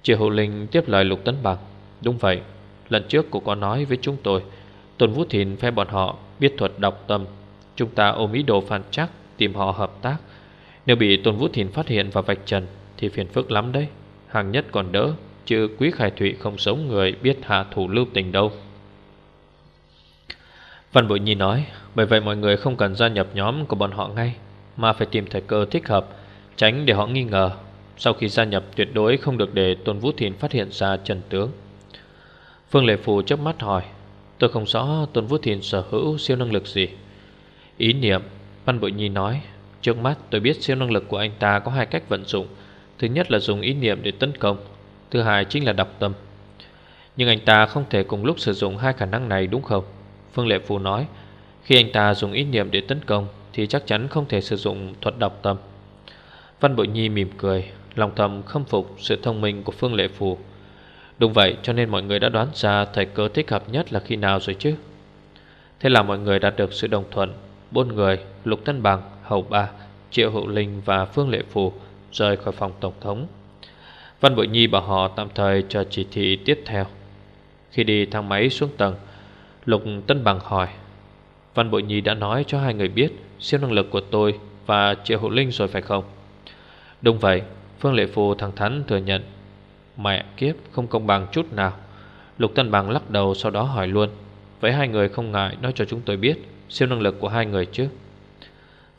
Triệu Hữu Linh tiếp lời Lục Tấn Bằng. Đúng vậy, Lần trước cô có nói với chúng tôi, Tôn Vũ Thìn phe bọn họ biết thuật đọc tâm. Chúng ta ôm ý đồ phản chắc Tìm họ hợp tác nếu bị Tôn Vũ Thìn phát hiện và vạch trần, Thì phiền phức lắm đấy. Hàng nhất còn đỡ, Chứ quý khải thụy không sống người biết hạ thủ lưu tình đâu. Văn Bội Nhi nói, Bởi vậy mọi người không cần gia nhập nhóm của bọn họ ngay, Mà phải tìm thời cơ thích hợp, Tránh để họ nghi ngờ. Sau khi gia nhập, tuyệt đối không được để Tôn Vũ Thìn phát hiện ra trần tướng. Phương Lệ Phù chớp mắt hỏi, Tôi không rõ Tôn Vũ Thìn sở hữu siêu năng lực gì. Ý niệm, Văn Bội Nhi nói Trước mắt tôi biết siêu năng lực của anh ta có hai cách vận dụng. Thứ nhất là dùng ý niệm để tấn công. Thứ hai chính là đọc tâm. Nhưng anh ta không thể cùng lúc sử dụng hai khả năng này đúng không? Phương Lệ Phù nói. Khi anh ta dùng ý niệm để tấn công Thì chắc chắn không thể sử dụng thuật đọc tâm. Văn Bội Nhi mỉm cười Lòng thầm khâm phục sự thông minh của Phương Lệ Phù. Đúng vậy cho nên mọi người đã đoán ra Thời cơ thích hợp nhất là khi nào rồi chứ? Thế là mọi người đạt được sự đồng thuận Bốn người Lục Tân Bằng, Hầu Ba, Triệu Hữu Linh và Phương Lệ Phù Rời khỏi phòng Tổng thống. Văn Bội Nhi bảo họ tạm thời chờ chỉ thị tiếp theo. Khi đi thang máy xuống tầng, Lục Tân Bằng hỏi, Văn Bội Nhi đã nói cho hai người biết Siêu năng lực của tôi và Triệu Hữu Linh rồi phải không? Đúng vậy, Phương Lệ Phù thẳng thắn thừa nhận. Mẹ kiếp, không công bằng chút nào. Lục Tân Bằng lắc đầu sau đó hỏi luôn, Vậy hai người không ngại nói cho chúng tôi biết Siêu năng lực của hai người chứ?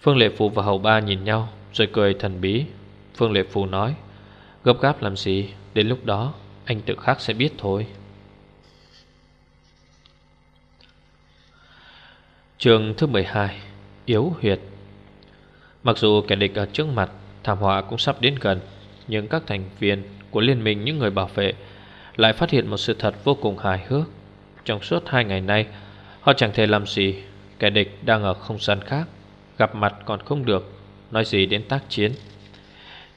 Phương Lệ Phù và Hậu Ba nhìn nhau, Rồi cười thần bí. Phương Lệ Phù nói, Gấp gáp làm gì? Đến lúc đó, anh tự khắc sẽ biết thôi. Trường thứ 12 Yếu huyệt. Mặc dù kẻ địch ở trước mặt, Thảm họa cũng sắp đến gần, Nhưng các thành viên của liên minh, những người bảo vệ, Lại phát hiện một sự thật vô cùng hài hước. Trong suốt hai ngày nay, Họ chẳng thể làm gì, Kẻ địch đang ở không gian khác. Gặp mặt còn không được, Nói gì đến tác chiến.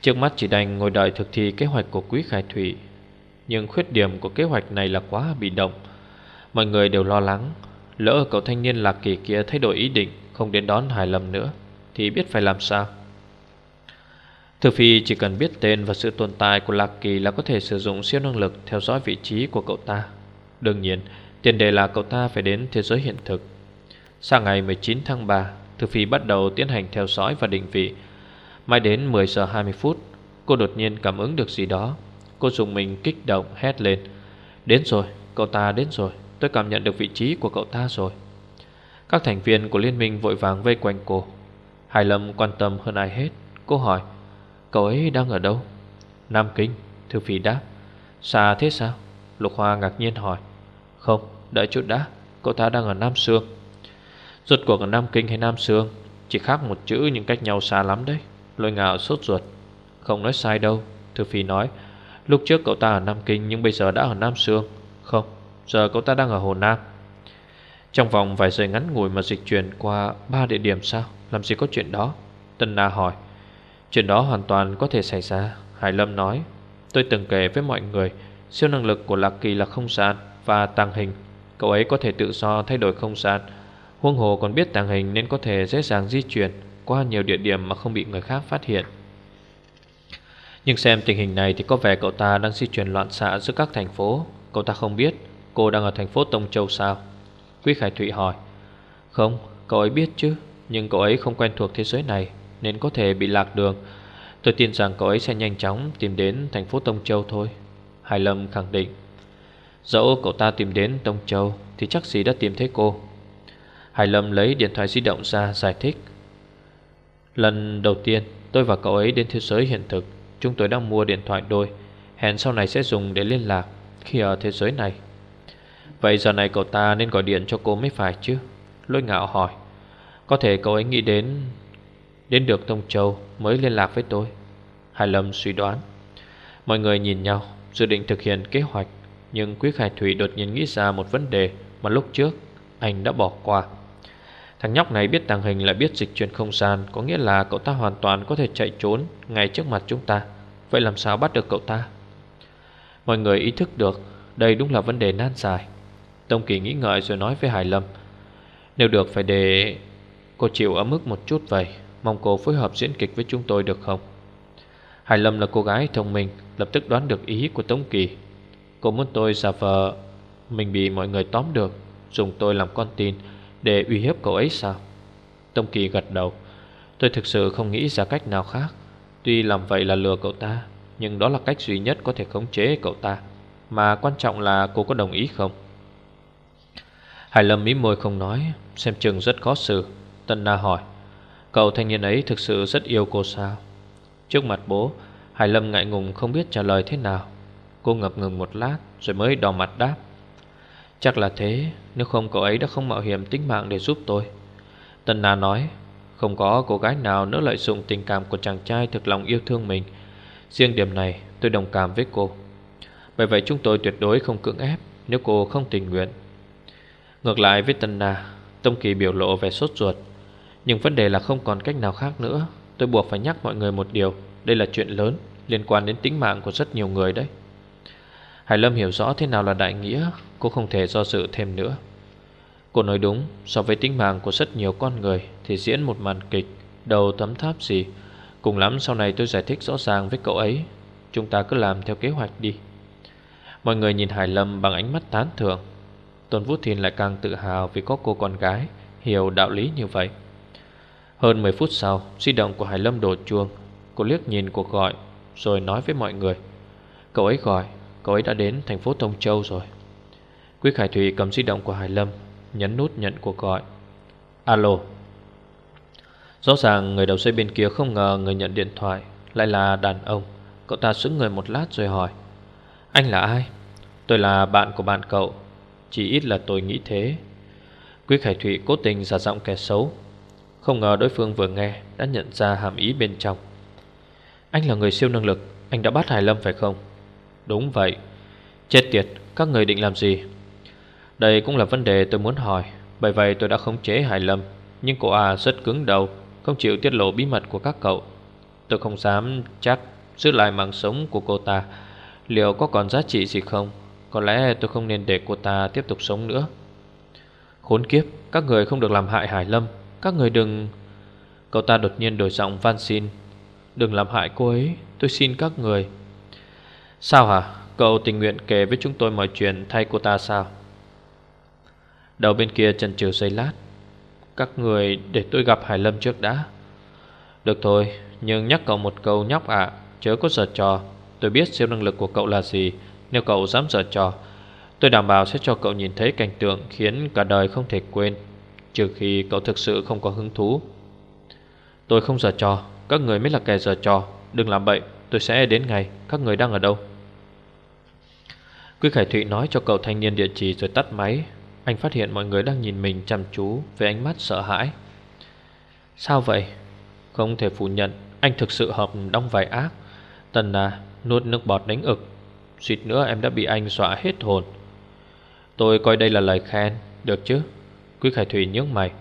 Trước mắt chỉ đành ngồi đợi thực thi kế hoạch của Quý Khải Thủy. Nhưng khuyết điểm của kế hoạch này là quá bị động. Mọi người đều lo lắng, Lỡ cậu thanh niên lạc kỳ kia thay đổi ý định, Không đến đón Hải Lâm nữa, Thì biết phải làm sao? Thư Phi chỉ cần biết tên và sự tồn tại của Lạc Kỳ Là có thể sử dụng siêu năng lực theo dõi vị trí của cậu ta. Đương nhiên, Tiền đề là cậu ta phải đến thế giới hiện thực. Sang ngày 19 tháng 3 Thư Phi bắt đầu tiến hành theo dõi và định vị. Mãi đến 10 giờ 20 phút Cô đột nhiên cảm ứng được gì đó. Cô dùng mình kích động hét lên. Đến rồi, cậu ta đến rồi. Tôi cảm nhận được vị trí của cậu ta rồi. Các thành viên của liên minh vội vàng vây quanh cô. Hải Lâm quan tâm hơn ai hết. Cô hỏi Cậu ấy đang ở đâu? Nam Kinh Thư Phi đáp. Xa thế sao? Lục Hoa ngạc nhiên hỏi. Không, đợi chút đã. Cậu ta đang ở Nam Sương. Rốt cuộc ở Nam Kinh hay Nam Sương? Chỉ khác một chữ nhưng cách nhau xa lắm đấy. Lôi ngạo sốt ruột. Không nói sai đâu Thư Phi nói. Lúc trước cậu ta ở Nam Kinh nhưng bây giờ đã ở Nam Sương. Không, giờ cậu ta đang ở Hồ Nam. Trong vòng vài giây ngắn ngủi mà dịch chuyển qua ba địa điểm sao? Làm gì có chuyện đó? Tân Na hỏi. Chuyện đó hoàn toàn có thể xảy ra Hải Lâm nói. Tôi từng kể với mọi người Siêu năng lực của Lạc Kỳ là không gian và tàng hình. Cậu ấy có thể tự do thay đổi không gian. Huông hồ còn biết tàng hình nên có thể dễ dàng di chuyển Qua nhiều địa điểm mà không bị người khác phát hiện. Nhưng xem tình hình này thì có vẻ cậu ta đang di chuyển loạn xạ giữa các thành phố. Cậu ta không biết cô đang ở thành phố Tông Châu sao? Quý Khải Thụy hỏi. Không, cậu ấy biết chứ Nhưng cậu ấy không quen thuộc thế giới này Nên có thể bị lạc đường. Tôi tin rằng cậu ấy sẽ nhanh chóng tìm đến thành phố Tông Châu thôi Hải Lâm khẳng định. Dẫu cậu ta tìm đến Tông Châu Thì chắc gì đã tìm thấy cô. Hải Lâm lấy điện thoại di động ra giải thích. Lần đầu tiên, tôi và cậu ấy đến thế giới hiện thực. Chúng tôi đang mua điện thoại đôi. Hẹn sau này sẽ dùng để liên lạc Khi ở thế giới này. Vậy giờ này cậu ta nên gọi điện cho cô mới phải chứ? Lôi ngạo hỏi. Có thể cậu ấy nghĩ đến Đến được Tông Châu mới liên lạc với tôi. Hải Lâm suy đoán. Mọi người nhìn nhau, Dự định thực hiện kế hoạch. Nhưng Quý Khải Thủy đột nhiên nghĩ ra một vấn đề Mà lúc trước anh đã bỏ qua. Thằng nhóc này biết tàng hình lại biết dịch chuyển không gian, Có nghĩa là cậu ta hoàn toàn có thể chạy trốn Ngay trước mặt chúng ta. Vậy làm sao bắt được cậu ta? Mọi người ý thức được, Đây đúng là vấn đề nan dài Tông Kỳ nghĩ ngợi rồi nói với Hải Lâm, Nếu được phải để cô chịu ở mức một chút vậy, Mong cô phối hợp diễn kịch với chúng tôi được không? Hải Lâm là cô gái thông minh, Lập tức đoán được ý của Tông Kỳ. Cô muốn tôi giả vờ Mình bị mọi người tóm được, Dùng tôi làm con tin để uy hiếp cậu ấy sao? Tông Kỳ gật đầu. Tôi thực sự không nghĩ ra cách nào khác. Tuy làm vậy là lừa cậu ta, Nhưng đó là cách duy nhất có thể khống chế cậu ta. Mà quan trọng là cô có đồng ý không? Hải Lâm mím môi không nói, Xem chừng rất khó xử. Tân Na hỏi, Cậu thanh niên ấy thực sự rất yêu cô sao? Trước mặt bố, Hải Lâm ngại ngùng không biết trả lời thế nào. Cô ngập ngừng một lát, Rồi mới đỏ mặt đáp Chắc là thế, Nếu không cậu ấy đã không mạo hiểm tính mạng để giúp tôi. Tần Na nói, Không có cô gái nào nỡ lợi dụng tình cảm của chàng trai thực lòng yêu thương mình. Riêng điểm này, tôi đồng cảm với cô. Bởi vậy chúng tôi tuyệt đối không cưỡng ép Nếu cô không tình nguyện. Ngược lại với tần Na, Tông Kỳ biểu lộ vẻ sốt ruột. Nhưng vấn đề là không còn cách nào khác nữa. Tôi buộc phải nhắc mọi người một điều. Đây là chuyện lớn, Liên quan đến tính mạng của rất nhiều người đấy. Hải Lâm hiểu rõ thế nào là đại nghĩa. Cô không thể do dự thêm nữa. Cô nói đúng, So với tính mạng của rất nhiều con người Thì diễn một màn kịch Đầu thấm tháp gì. Cùng lắm, sau này tôi giải thích rõ ràng với cậu ấy. Chúng ta cứ làm theo kế hoạch đi. Mọi người nhìn Hải Lâm bằng ánh mắt tán thưởng. Tôn Vũ Thiên lại càng tự hào Vì có cô con gái, Hiểu đạo lý như vậy. Hơn 10 phút sau, Di động của Hải Lâm đổ chuông. Cô liếc nhìn cuộc gọi, Rồi nói với mọi người. Cậu ấy gọi, Cậu ấy đã đến thành phố Tông Châu rồi. Quý Khải Thủy cầm di động của Hải Lâm Nhấn nút nhận cuộc gọi. Alo. Rõ ràng người đầu dây bên kia không ngờ người nhận điện thoại Lại là đàn ông. Cậu ta sững người một lát rồi hỏi. Anh là ai? Tôi là bạn của bạn cậu. Chỉ ít là tôi nghĩ thế. Quý Khải Thủy cố tình giả giọng kẻ xấu. Không ngờ đối phương vừa nghe Đã nhận ra hàm ý bên trong. Anh là người siêu năng lực Anh đã bắt Hải Lâm phải không? Đúng vậy. Chết tiệt, các người định làm gì? Đây cũng là vấn đề tôi muốn hỏi. Bởi vậy tôi đã khống chế Hải Lâm, Nhưng cô à rất cứng đầu, Không chịu tiết lộ bí mật của các cậu. Tôi không dám chắc Giữ lại mạng sống của cô ta. Liệu có còn giá trị gì không? Có lẽ tôi không nên để cô ta tiếp tục sống nữa. Khốn kiếp, Các người không được làm hại Hải Lâm. Các người đừng Cậu ta đột nhiên đổi giọng van xin. Đừng làm hại cô ấy, Tôi xin các người. Sao hả? Cậu tình nguyện kể với chúng tôi mọi chuyện thay cô ta sao? Đầu bên kia chần chừ giây lát. Các người để tôi gặp Hải Lâm trước đã. Được thôi, Nhưng nhắc cậu một câu nhóc ạ, chớ có giở trò. Tôi biết siêu năng lực của cậu là gì, Nếu cậu dám giở trò, Tôi đảm bảo sẽ cho cậu nhìn thấy cảnh tượng Khiến cả đời không thể quên, Trừ khi cậu thực sự không có hứng thú. Tôi không giở trò, Các người mới là kẻ giở trò. Đừng làm bậy, Tôi sẽ đến ngày Các người đang ở đâu? Quý Khải Thụy nói cho cậu thanh niên địa chỉ rồi tắt máy. Anh phát hiện mọi người đang nhìn mình chăm chú Với ánh mắt sợ hãi. Sao vậy? Không thể phủ nhận, Anh thực sự hợp đong vai ác. Tần à nuốt nước bọt đánh ực. Suýt nữa em đã bị anh dọa hết hồn. Tôi coi đây là lời khen. Được chứ? Quý Khải Thủy nhướng mày.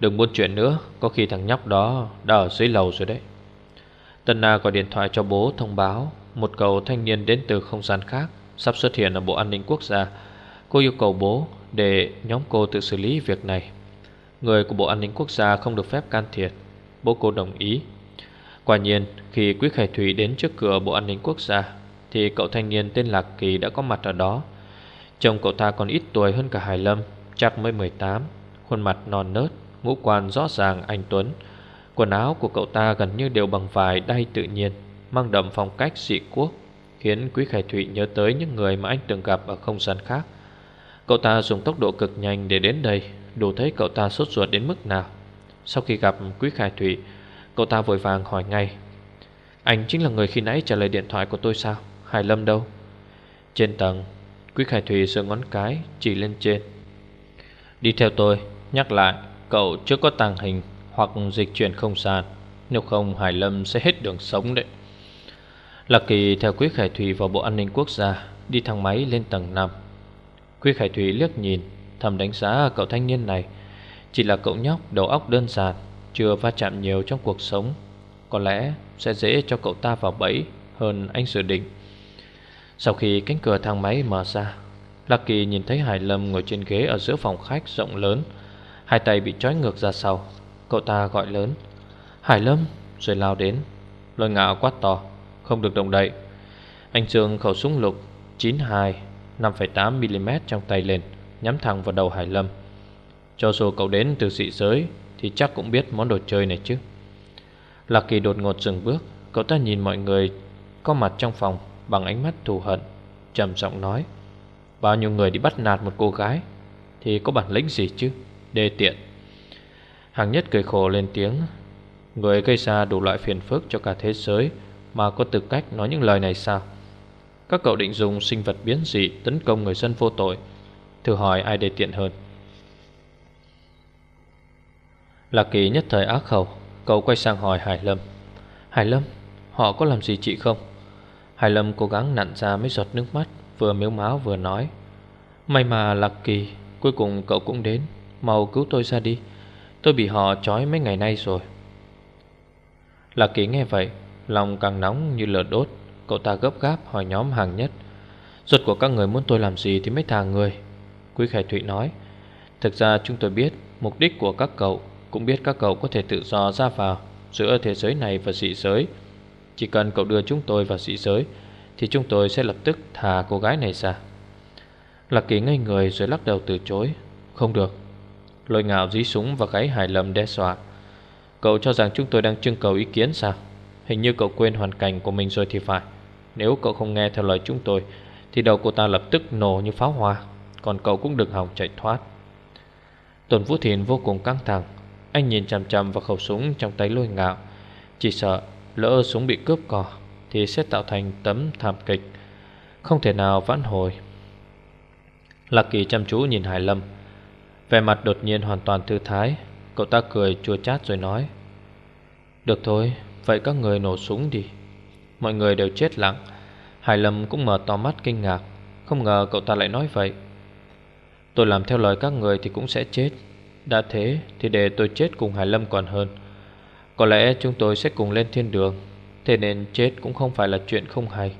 Đừng buôn chuyện nữa, Có khi thằng nhóc đó đã ở dưới lầu rồi đấy. Tân Na gọi điện thoại cho bố thông báo. Một cầu thanh niên đến từ không gian khác, Sắp xuất hiện ở Bộ An ninh Quốc gia. Cô yêu cầu bố để nhóm cô tự xử lý việc này. Người của Bộ An ninh Quốc gia không được phép can thiệp, Bố cô đồng ý. Quả nhiên, khi Quý Khải Thủy đến trước cửa Bộ An ninh Quốc gia, Thì cậu thanh niên tên Lạc Kỳ đã có mặt ở đó. Chồng cậu ta còn ít tuổi hơn cả Hải Lâm, Chắc mới 18 Khuôn mặt non nớt, Ngũ quan rõ ràng anh Tuấn. Quần áo của cậu ta gần như đều bằng vải đay tự nhiên, Mang đậm phong cách dị quốc, Khiến Quý Khải Thụy nhớ tới những người mà anh từng gặp ở không gian khác. Cậu ta dùng tốc độ cực nhanh để đến đây Đủ thấy cậu ta sốt ruột đến mức nào. Sau khi gặp Quý Khải Thủy, Cậu ta vội vàng hỏi ngay Anh chính là người khi nãy trả lời điện thoại của tôi sao? Hải Lâm đâu? Trên tầng Quý Khải Thủy giơ ngón cái chỉ lên trên. Đi theo tôi Nhắc lại Cậu chưa có tàng hình Hoặc dịch chuyển không gian Nếu không Hải Lâm sẽ hết đường sống đấy. Lạc Kỳ theo Quý Khải Thủy vào Bộ An ninh Quốc gia Đi thang máy lên tầng 5 Quy Khải Thủy liếc nhìn, Thầm đánh giá cậu thanh niên này. Chỉ là cậu nhóc, đầu óc đơn giản, Chưa va chạm nhiều trong cuộc sống. Có lẽ sẽ dễ cho cậu ta vào bẫy Hơn anh dự định. Sau khi cánh cửa thang máy mở ra Lucky nhìn thấy Hải Lâm ngồi trên ghế Ở giữa phòng khách rộng lớn. Hai tay bị trói ngược ra sau, Cậu ta gọi lớn. Hải Lâm, rồi lao đến. Lôi ngạo quát to, Không được động đậy. Anh Dương khẩu súng lục 92 5,8mm trong tay lên Nhắm thẳng vào đầu Hải Lâm. Cho dù cậu đến từ dị giới Thì chắc cũng biết món đồ chơi này chứ. Lạc Kỳ đột ngột dừng bước Cậu ta nhìn mọi người Có mặt trong phòng bằng ánh mắt thù hận trầm giọng nói Bao nhiêu người đi bắt nạt một cô gái Thì có bản lĩnh gì chứ? Đê tiện. Hàng nhất cười khổ lên tiếng Người gây ra đủ loại phiền phức cho cả thế giới Mà có tư cách nói những lời này sao? Các cậu định dùng sinh vật biến dị Tấn công người dân vô tội. Thử hỏi ai đề tiện hơn? Lạc kỳ nhất thời ác khẩu. Cậu quay sang hỏi Hải Lâm. Hải Lâm, Họ có làm gì chị không? Hải Lâm cố gắng nặn ra mấy giọt nước mắt, Vừa miếu máu vừa nói. May mà Lạc Kỳ, Cuối cùng cậu cũng đến. Mau cứu tôi ra đi. Tôi bị họ trói mấy ngày nay rồi. Lạc Kỳ nghe vậy, Lòng càng nóng như lửa đốt. Cậu ta gấp gáp hỏi nhóm hàng nhất. Ruột của các người muốn tôi làm gì thì mới thả người. Quý Khải Thụy nói. Thực ra chúng tôi biết, mục đích của các cậu, Cũng biết các cậu có thể tự do ra vào Giữa thế giới này và dị giới. Chỉ cần cậu đưa chúng tôi vào dị giới, Thì chúng tôi sẽ lập tức thả cô gái này ra. Lạc Kỳ ngây người rồi lắc đầu từ chối. Không được. Lôi ngạo dí súng và gáy hài lầm đe dọa. Cậu cho rằng chúng tôi đang trưng cầu ý kiến sao? Hình như cậu quên hoàn cảnh của mình rồi thì phải. Nếu cậu không nghe theo lời chúng tôi, Thì đầu cô ta lập tức nổ như pháo hoa, Còn cậu cũng đừng hòng chạy thoát. Tuần Vũ Thiền vô cùng căng thẳng. Anh nhìn chằm chằm vào khẩu súng trong tay lôi ngạo. Chỉ sợ lỡ súng bị cướp cò, Thì sẽ tạo thành tấm thảm kịch. Không thể nào vãn hồi. Lạc Kỳ chăm chú nhìn Hải Lâm. Vẻ mặt đột nhiên hoàn toàn thư thái. Cậu ta cười chua chát rồi nói, Được thôi Vậy các người nổ súng đi. Mọi người đều chết lặng. Hải Lâm cũng mở to mắt kinh ngạc. Không ngờ cậu ta lại nói vậy. Tôi làm theo lời các người thì cũng sẽ chết. Đã thế thì để tôi chết cùng Hải Lâm còn hơn. Có lẽ chúng tôi sẽ cùng lên thiên đường. Thế nên chết cũng không phải là chuyện không hay.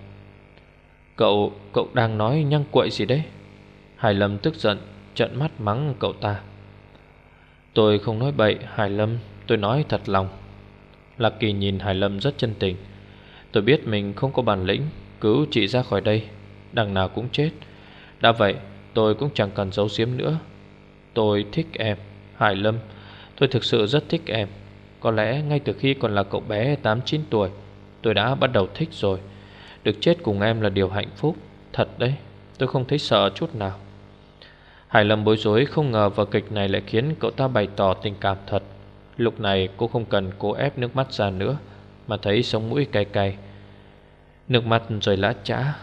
Cậu, cậu đang nói nhăng quậy gì đấy? Hải Lâm tức giận Trận mắt mắng cậu ta. Tôi không nói bậy Hải Lâm Tôi nói thật lòng. Lạc Kỳ nhìn Hải Lâm rất chân tình. Tôi biết mình không có bản lĩnh, Cứu chị ra khỏi đây, Đằng nào cũng chết. Đã vậy, tôi cũng chẳng cần giấu giếm nữa. Tôi thích em, Hải Lâm. Tôi thực sự rất thích em. Có lẽ ngay từ khi còn là cậu bé 8-9 tuổi, Tôi đã bắt đầu thích rồi. Được chết cùng em là điều hạnh phúc, Thật đấy. Tôi không thấy sợ chút nào. Hải Lâm bối rối không ngờ vở kịch này lại khiến cậu ta bày tỏ tình cảm thật. Lúc này cô không cần cố ép nước mắt ra nữa, Mà thấy sống mũi cay cay. Nước mắt rồi lã chã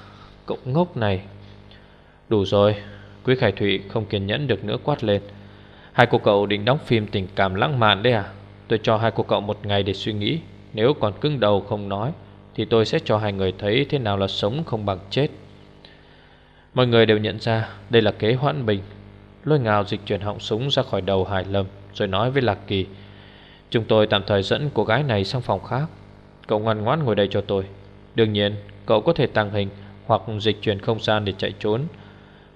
Cậu ngốc này. Đủ rồi, Quý Khải Thụy không kiên nhẫn được nữa quát lên. Hai cô cậu định đóng phim tình cảm lãng mạn đấy à? Tôi cho hai cô cậu một ngày để suy nghĩ, Nếu còn cứng đầu không nói, Thì tôi sẽ cho hai người thấy thế nào là sống không bằng chết. Mọi người đều nhận ra đây là kế hoãn bình. Lôi ngào dịch chuyển họng súng ra khỏi đầu Hải Lâm, Rồi nói với Lạc Kỳ Chúng tôi tạm thời dẫn cô gái này sang phòng khác. Cậu ngoan ngoãn ngồi đây cho tôi. Đương nhiên, cậu có thể tăng hình Hoặc dịch chuyển không gian để chạy trốn.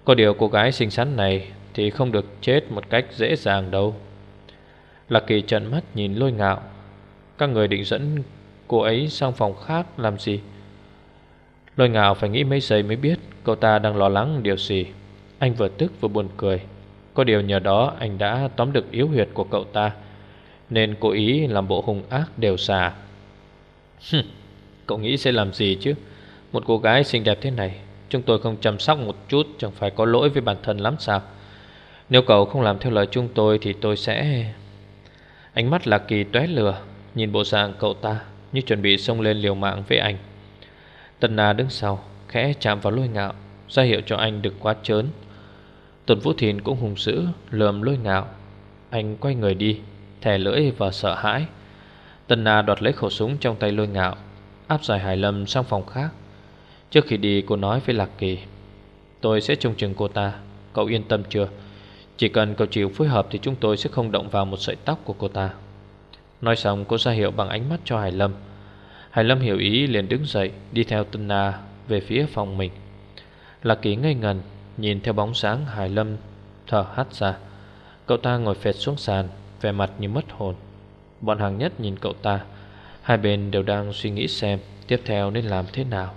Có điều cô gái xinh xắn này Thì không được chết một cách dễ dàng đâu. Lạc Kỳ trợn mắt nhìn lôi ngạo. Các người định dẫn cô ấy sang phòng khác làm gì? Lôi ngạo phải nghĩ mấy giây mới biết Cậu ta đang lo lắng điều gì. Anh vừa tức vừa buồn cười. Có điều nhờ đó anh đã tóm được yếu huyệt của cậu ta. Nên cố ý làm bộ hung ác đều xà. Cậu nghĩ sẽ làm gì chứ? Một cô gái xinh đẹp thế này, Chúng tôi không chăm sóc một chút, Chẳng phải có lỗi với bản thân lắm sao? Nếu cậu không làm theo lời chúng tôi Thì tôi sẽ Ánh mắt là kỳ tóe lửa, Nhìn bộ dạng cậu ta Như chuẩn bị xông lên liều mạng với anh. Tần Na đứng sau, Khẽ chạm vào lôi ngạo, ra hiệu cho anh đừng quá chớn Tuần Vũ Thìn cũng hùng dữ, Lườm lôi ngạo. Anh quay người đi thè lưỡi và sợ hãi. Tần Na đoạt lấy khẩu súng trong tay lôi ngạo, Áp giải Hải Lâm sang phòng khác. Trước khi đi, cô nói với Lạc Kỳ, Tôi sẽ trông chừng cô ta, Cậu yên tâm chưa? Chỉ cần cậu chịu phối hợp Thì chúng tôi sẽ không động vào một sợi tóc của cô ta. Nói xong, cô ra hiệu bằng ánh mắt cho Hải Lâm. Hải Lâm hiểu ý, liền đứng dậy, Đi theo Tân Na về phía phòng mình. Lạc Kỳ ngây ngần, Nhìn theo bóng sáng Hải Lâm thở hắt ra. Cậu ta ngồi phệt xuống sàn Vẻ mặt như mất hồn. Bọn hàng nhất nhìn cậu ta. Hai bên đều đang suy nghĩ xem Tiếp theo nên làm thế nào.